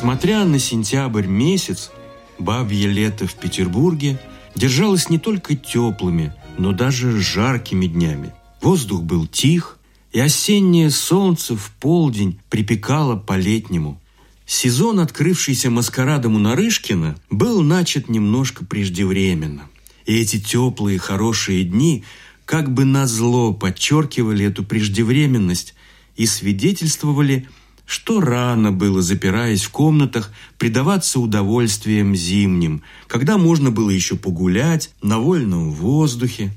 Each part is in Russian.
Несмотря на сентябрь месяц, бабье лето в Петербурге держалось не только теплыми, но даже жаркими днями. Воздух был тих, и осеннее солнце в полдень припекало по-летнему. Сезон, открывшийся маскарадом у Нарышкина, был начат немножко преждевременно. И эти теплые, хорошие дни как бы назло подчеркивали эту преждевременность и свидетельствовали, что рано было, запираясь в комнатах, предаваться удовольствиям зимним, когда можно было еще погулять на вольном воздухе.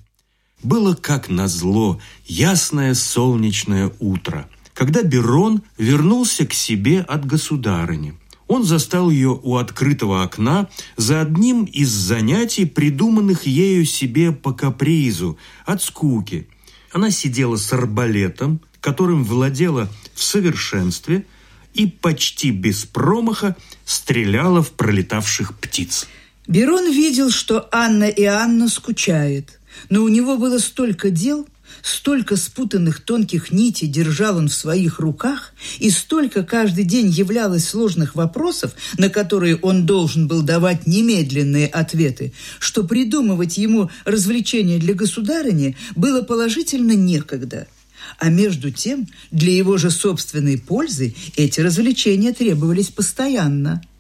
Было как назло ясное солнечное утро, когда Берон вернулся к себе от государыни. Он застал ее у открытого окна за одним из занятий, придуманных ею себе по капризу, от скуки. Она сидела с арбалетом, которым владела в совершенстве, и почти без промаха стреляла в пролетавших птиц. Берон видел, что Анна и Анна скучает – но у него было столько дел, столько спутанных тонких нитей держал он в своих руках, и столько каждый день являлось сложных вопросов, на которые он должен был давать немедленные ответы, что придумывать ему развлечения для государыни было положительно некогда. А между тем, для его же собственной пользы эти развлечения требовались постоянно –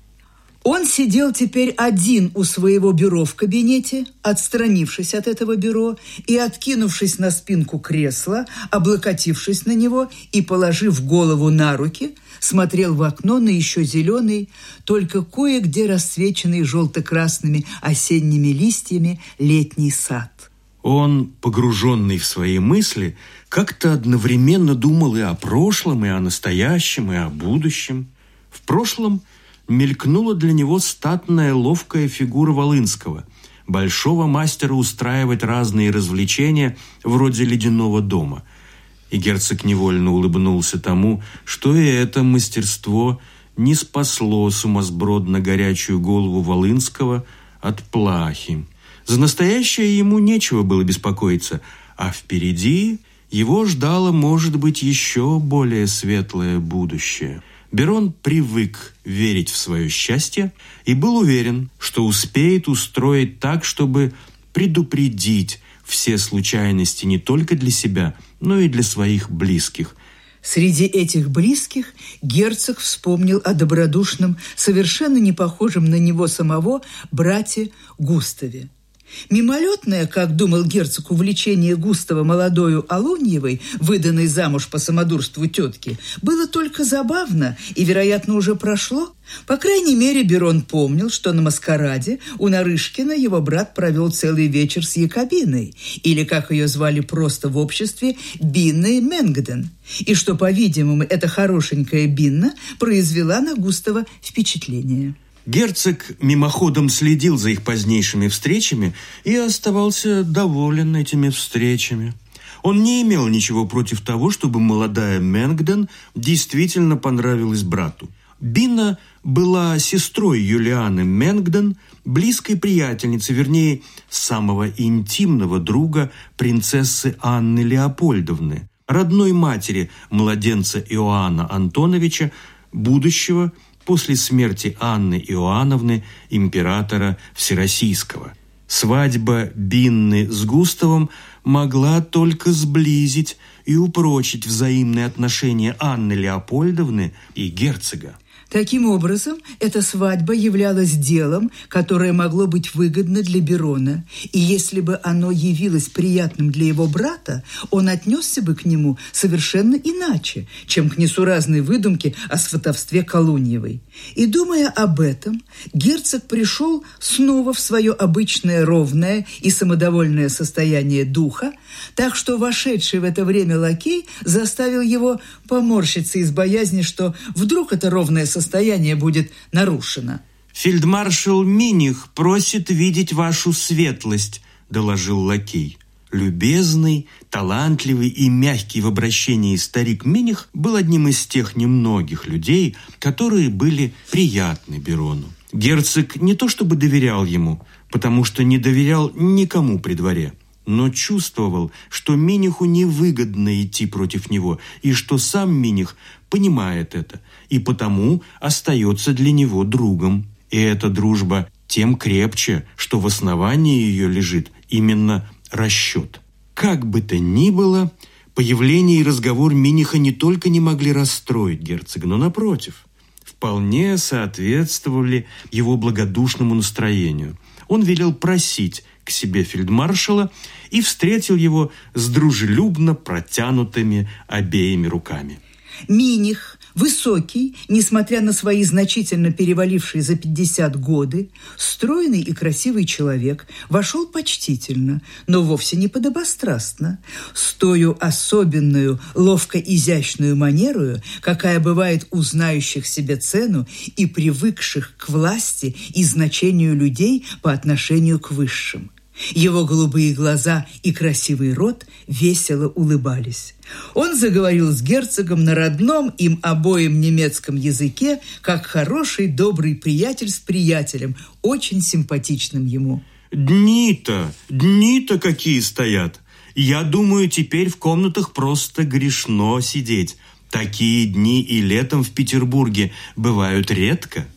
он сидел теперь один у своего бюро в кабинете, отстранившись от этого бюро и откинувшись на спинку кресла, облокотившись на него и положив голову на руки, смотрел в окно на еще зеленый, только кое-где расцвеченный желто-красными осенними листьями летний сад. Он, погруженный в свои мысли, как-то одновременно думал и о прошлом, и о настоящем, и о будущем. В прошлом – мелькнула для него статная ловкая фигура Волынского, большого мастера устраивать разные развлечения вроде ледяного дома. И герцог невольно улыбнулся тому, что и это мастерство не спасло сумасбродно горячую голову Волынского от плахи. За настоящее ему нечего было беспокоиться, а впереди его ждало, может быть, еще более светлое будущее – Берон привык верить в свое счастье и был уверен, что успеет устроить так, чтобы предупредить все случайности не только для себя, но и для своих близких. Среди этих близких герцог вспомнил о добродушном, совершенно не похожем на него самого брате Густаве. Мимолетное, как думал герцог, увлечение Густава молодою Алуньевой, выданной замуж по самодурству тетки, было только забавно и, вероятно, уже прошло. По крайней мере, Берон помнил, что на маскараде у Нарышкина его брат провел целый вечер с Якобиной, или, как ее звали просто в обществе, Бинной Менгден, и что, по-видимому, эта хорошенькая Бинна произвела на Густава впечатление. Герцог мимоходом следил за их позднейшими встречами и оставался доволен этими встречами. Он не имел ничего против того, чтобы молодая Менгден действительно понравилась брату. Бина была сестрой Юлианы Менгден, близкой приятельницей, вернее, самого интимного друга принцессы Анны Леопольдовны, родной матери младенца Иоанна Антоновича, будущего после смерти Анны Иоанновны, императора Всероссийского. Свадьба Бинны с Густавом могла только сблизить и упрочить взаимные отношения Анны Леопольдовны и герцога. Таким образом, эта свадьба являлась делом, которое могло быть выгодно для Берона, и если бы оно явилось приятным для его брата, он отнесся бы к нему совершенно иначе, чем к несуразной выдумке о сватовстве Колуньевой. И, думая об этом, герцог пришел снова в свое обычное ровное и самодовольное состояние духа, так что вошедший в это время лакей заставил его поморщиться из боязни, что вдруг это ровное состояние состояние будет нарушено. «Фельдмаршал Миних просит видеть вашу светлость», – доложил лакей. Любезный, талантливый и мягкий в обращении старик Миних был одним из тех немногих людей, которые были приятны Берону. Герцог не то чтобы доверял ему, потому что не доверял никому при дворе. но чувствовал, что Миниху невыгодно идти против него, и что сам Миних понимает это, и потому остается для него другом. И эта дружба тем крепче, что в основании ее лежит именно расчет. Как бы то ни было, появление и разговор Миниха не только не могли расстроить герцога, но, напротив, вполне соответствовали его благодушному настроению. Он велел просить к себе фельдмаршала и встретил его с дружелюбно протянутыми обеими руками. Миних, высокий, несмотря на свои значительно перевалившие за 50 годы, стройный и красивый человек, вошел почтительно, но вовсе не подобострастно, с тою особенную, ловко-изящную манерою, какая бывает у знающих себе цену и привыкших к власти и значению людей по отношению к высшим. Его голубые глаза и красивый рот весело улыбались. Он заговорил с герцогом на родном им обоим немецком языке, как хороший добрый приятель с приятелем, очень симпатичным ему. «Дни-то, дни-то какие стоят! Я думаю, теперь в комнатах просто грешно сидеть. Такие дни и летом в Петербурге бывают редко».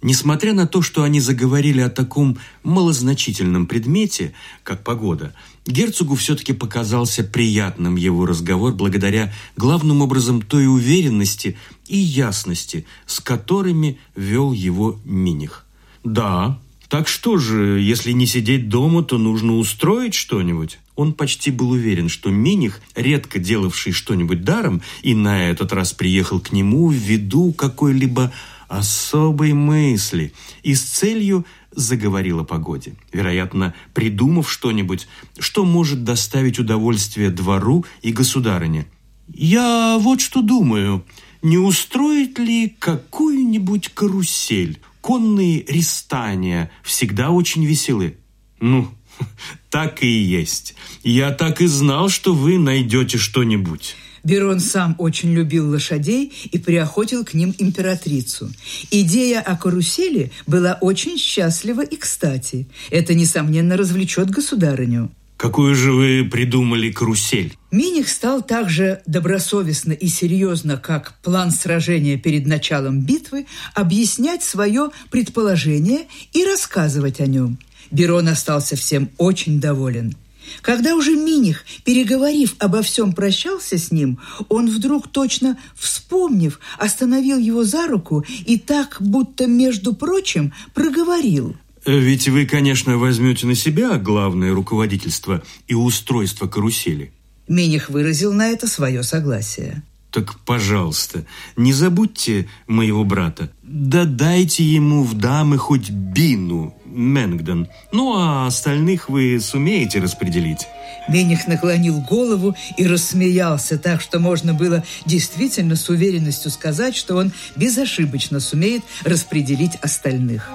Несмотря на то, что они заговорили о таком малозначительном предмете, как погода, герцогу все-таки показался приятным его разговор благодаря главным образом той уверенности и ясности, с которыми вел его Миних. «Да, так что же, если не сидеть дома, то нужно устроить что-нибудь?» Он почти был уверен, что Миних, редко делавший что-нибудь даром, и на этот раз приехал к нему в виду какой-либо особой мысли и с целью заговорил о погоде, вероятно, придумав что-нибудь, что может доставить удовольствие двору и государыне. «Я вот что думаю, не устроит ли какую-нибудь карусель? Конные ристания всегда очень веселы». «Ну, так и есть. Я так и знал, что вы найдете что-нибудь». Берон сам очень любил лошадей и приохотил к ним императрицу. Идея о карусели была очень счастлива и кстати. Это, несомненно, развлечет государыню. Какую же вы придумали карусель? Миних стал также добросовестно и серьезно, как план сражения перед началом битвы, объяснять свое предположение и рассказывать о нем. Берон остался всем очень доволен – когда уже Миних, переговорив обо всем, прощался с ним, он вдруг, точно вспомнив, остановил его за руку и так, будто, между прочим, проговорил. «Ведь вы, конечно, возьмете на себя главное руководительство и устройство карусели». Миних выразил на это свое согласие. Так, пожалуйста, не забудьте моего брата. Да дайте ему в дамы хоть Бину, Мэнгдон. Ну, а остальных вы сумеете распределить. Мених наклонил голову и рассмеялся так, что можно было действительно с уверенностью сказать, что он безошибочно сумеет распределить остальных.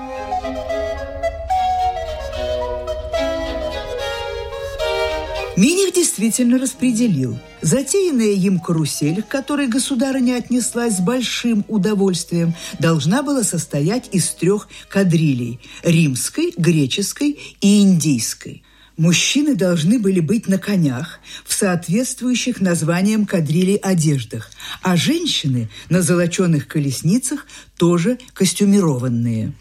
Миних действительно распределил. Затеянная им карусель, к которой государыня отнеслась с большим удовольствием, должна была состоять из трех кадрилей – римской, греческой и индийской. Мужчины должны были быть на конях в соответствующих названиям кадрилей одеждах, а женщины на золоченых колесницах тоже костюмированные.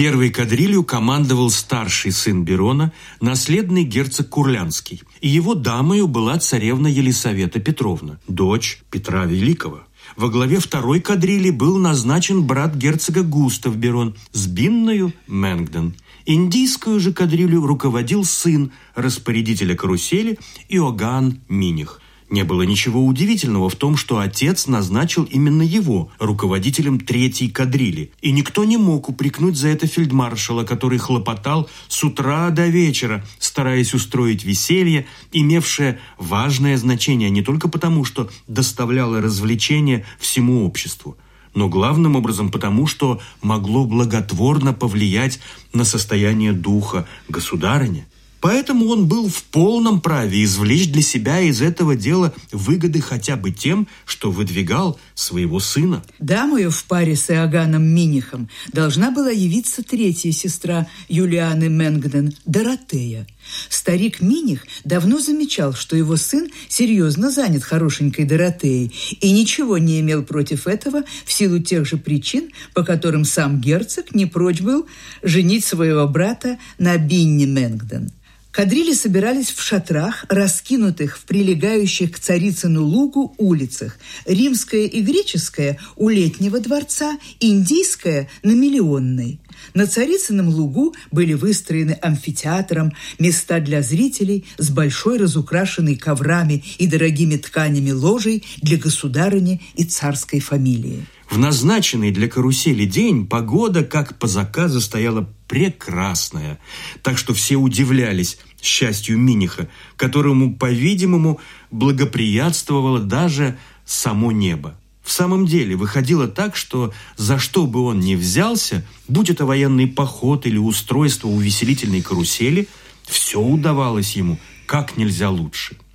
Первой кадрилью командовал старший сын Берона, наследный герцог Курлянский. И его дамою была царевна Елисавета Петровна, дочь Петра Великого. Во главе второй кадрили был назначен брат герцога Густав Берон с Бинною Мэнгден. Индийскую же кадрилью руководил сын распорядителя карусели Иоганн Миних – не было ничего удивительного в том, что отец назначил именно его руководителем третьей кадрили. И никто не мог упрекнуть за это фельдмаршала, который хлопотал с утра до вечера, стараясь устроить веселье, имевшее важное значение не только потому, что доставляло развлечение всему обществу, но главным образом потому, что могло благотворно повлиять на состояние духа государыни. Поэтому он был в полном праве извлечь для себя из этого дела выгоды хотя бы тем, что выдвигал своего сына. Дамою в паре с Иоганном Минихом должна была явиться третья сестра Юлианы Менгден, Доротея – Старик Миних давно замечал, что его сын серьезно занят хорошенькой Доротеей и ничего не имел против этого в силу тех же причин, по которым сам герцог не прочь был женить своего брата на Бинни Мэнгден – Кадрили собирались в шатрах, раскинутых в прилегающих к Царицыну лугу улицах. Римская и греческая у Летнего дворца, индийская на Миллионной. На Царицыном лугу были выстроены амфитеатром места для зрителей с большой разукрашенной коврами и дорогими тканями ложей для государыни и царской фамилии. В назначенный для карусели день погода, как по заказу, стояла прекрасная, так что все удивлялись счастью Миниха, которому, по-видимому, благоприятствовало даже само небо. В самом деле выходило так, что за что бы он ни взялся, будь это военный поход или устройство увеселительной карусели, все удавалось ему как нельзя лучше –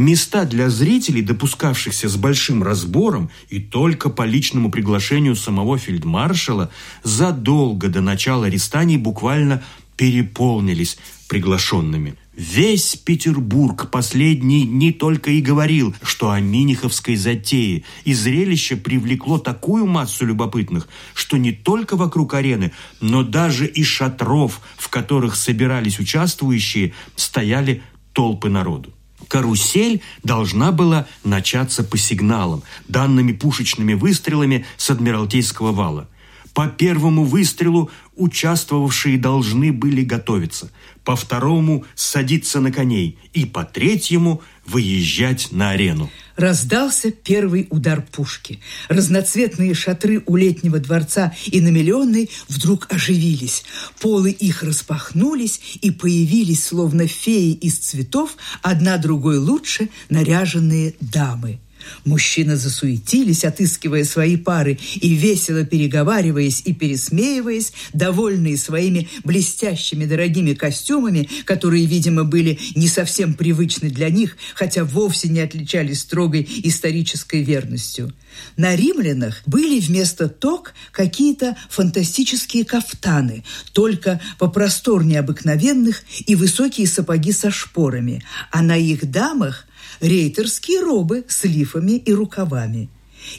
Места для зрителей, допускавшихся с большим разбором и только по личному приглашению самого фельдмаршала, задолго до начала арестаний буквально переполнились приглашенными. Весь Петербург последний не только и говорил, что о Миниховской затее, и зрелище привлекло такую массу любопытных, что не только вокруг арены, но даже и шатров, в которых собирались участвующие, стояли толпы народу карусель должна была начаться по сигналам, данными пушечными выстрелами с Адмиралтейского вала. По первому выстрелу участвовавшие должны были готовиться, по второму – садиться на коней и по третьему – выезжать на арену. Раздался первый удар пушки. Разноцветные шатры у летнего дворца и на Миллионной вдруг оживились. Полы их распахнулись и появились, словно феи из цветов, одна другой лучше наряженные дамы. Мужчины засуетились, отыскивая свои пары, и весело переговариваясь и пересмеиваясь, довольные своими блестящими дорогими костюмами, которые, видимо, были не совсем привычны для них, хотя вовсе не отличались строгой исторической верностью. На римлянах были вместо ток какие-то фантастические кафтаны, только попросторнее обыкновенных и высокие сапоги со шпорами, а на их дамах рейтерские робы с лифами и рукавами.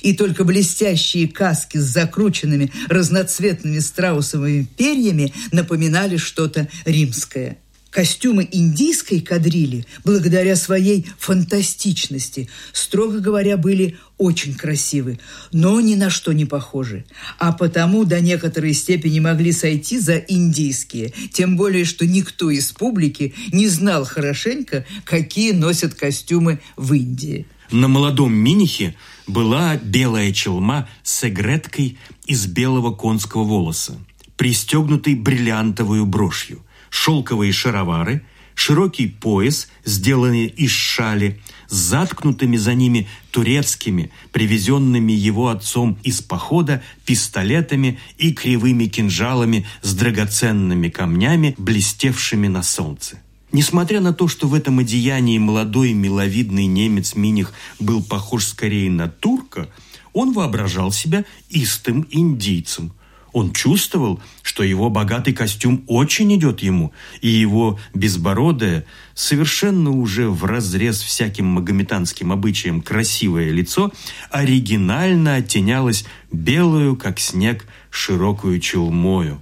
И только блестящие каски с закрученными разноцветными страусовыми перьями напоминали что-то римское. Костюмы индийской кадрили, благодаря своей фантастичности, строго говоря, были очень красивы, но ни на что не похожи, а потому до некоторой степени могли сойти за индийские, тем более, что никто из публики не знал хорошенько, какие носят костюмы в Индии. На молодом минихе была белая челма с эгреткой из белого конского волоса, пристегнутой бриллиантовую брошью – шелковые шаровары, широкий пояс, сделанный из шали, с заткнутыми за ними турецкими, привезенными его отцом из похода, пистолетами и кривыми кинжалами с драгоценными камнями, блестевшими на солнце. Несмотря на то, что в этом одеянии молодой миловидный немец Миних был похож скорее на турка, он воображал себя истым индийцем – он чувствовал, что его богатый костюм очень идет ему, и его безбородое, совершенно уже в разрез всяким магометанским обычаям красивое лицо, оригинально оттенялось белую, как снег, широкую челмою.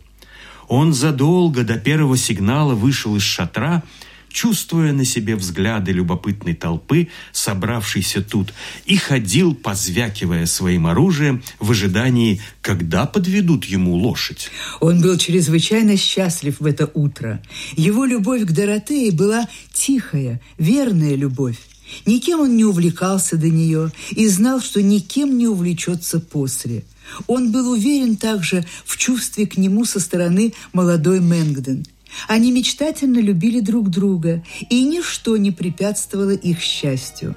Он задолго до первого сигнала вышел из шатра – чувствуя на себе взгляды любопытной толпы, собравшейся тут, и ходил, позвякивая своим оружием в ожидании, когда подведут ему лошадь. Он был чрезвычайно счастлив в это утро. Его любовь к Доротее была тихая, верная любовь. Никем он не увлекался до нее и знал, что никем не увлечется после. Он был уверен также в чувстве к нему со стороны молодой Мэнгден – они мечтательно любили друг друга, и ничто не препятствовало их счастью.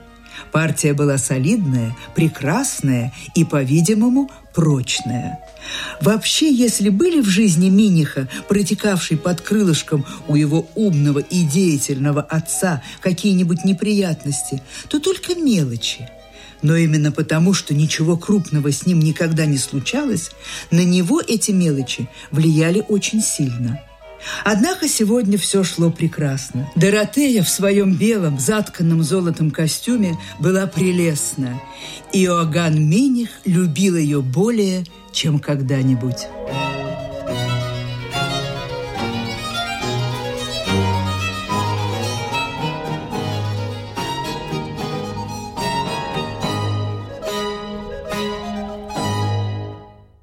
Партия была солидная, прекрасная и, по-видимому, прочная. Вообще, если были в жизни Миниха, протекавшей под крылышком у его умного и деятельного отца, какие-нибудь неприятности, то только мелочи. Но именно потому, что ничего крупного с ним никогда не случалось, на него эти мелочи влияли очень сильно – Однако сегодня все шло прекрасно. Доротея в своем белом, затканном золотом костюме была прелестна. И Иоганн Миних любил ее более, чем когда-нибудь.